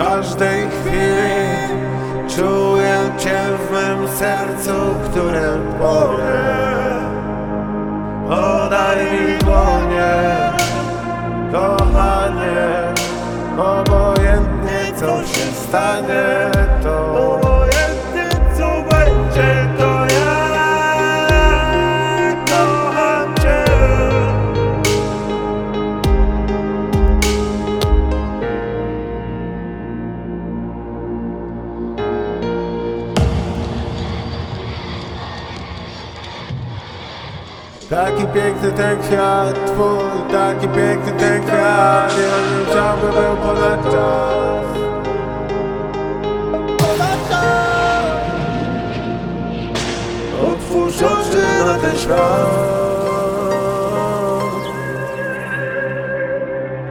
każdej chwili Czuję Cię w mym sercu, które płonie Podaj mi dłonie, kochanie Obojętnie co się stanie, to Taki piękny ten kwiat, twój, taki piękny ten kwiat Ja chciałbym był ponad czas. Ponad czas. Otwórz oczy na ten świat.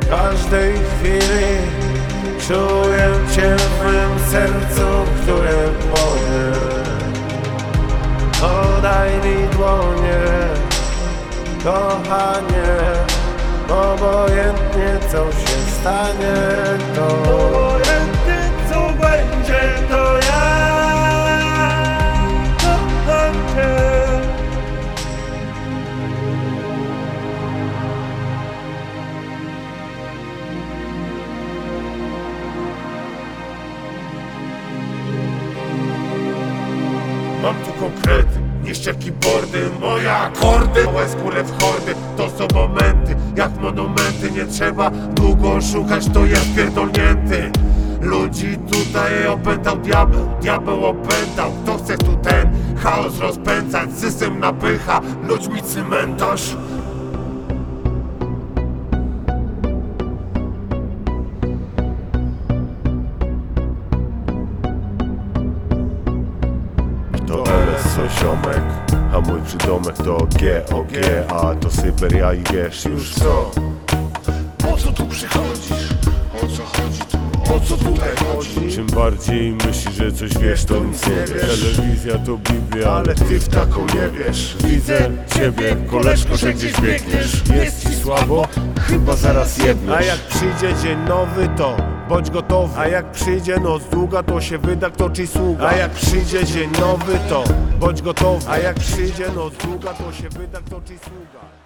Każdej chwili czuję Cię w mym sercu, które płonie Podaj mi dłonie kochanie Obojętnie co się stanie to Obojętnie co będzie to ja kocham Cię. Mam tu konkrety, nie ścierki bordy Moje akordy, małe skóry w hordy. To są momenty, jak monumenty. Nie trzeba długo szukać, to jest pierdolnięty. Ludzi tutaj opętał diabeł Diabeł opętał, kto chce tu ten Chaos rozpędzać, system napycha Ludźmi cmentarz Ziomek, a mój przydomek to GOG A to Syberia i wiesz już co Po co tu przychodzisz? O co chodzi tu? O co tutaj chodzi? Czym bardziej myślisz, że coś wiesz, to nic nie wiesz Telewizja to Biblia, ale ty w taką nie wiesz Widzę ciebie, koleżko, że gdzieś biegniesz Jest ci słabo? Chyba zaraz jedno A jak przyjdzie dzień nowy to bądź gotowy. A jak przyjdzie noc długa to się wyda kto ci sługa. A jak przyjdzie dzień nowy to bądź gotowy. A jak przyjdzie noc długa to się wyda kto ci sługa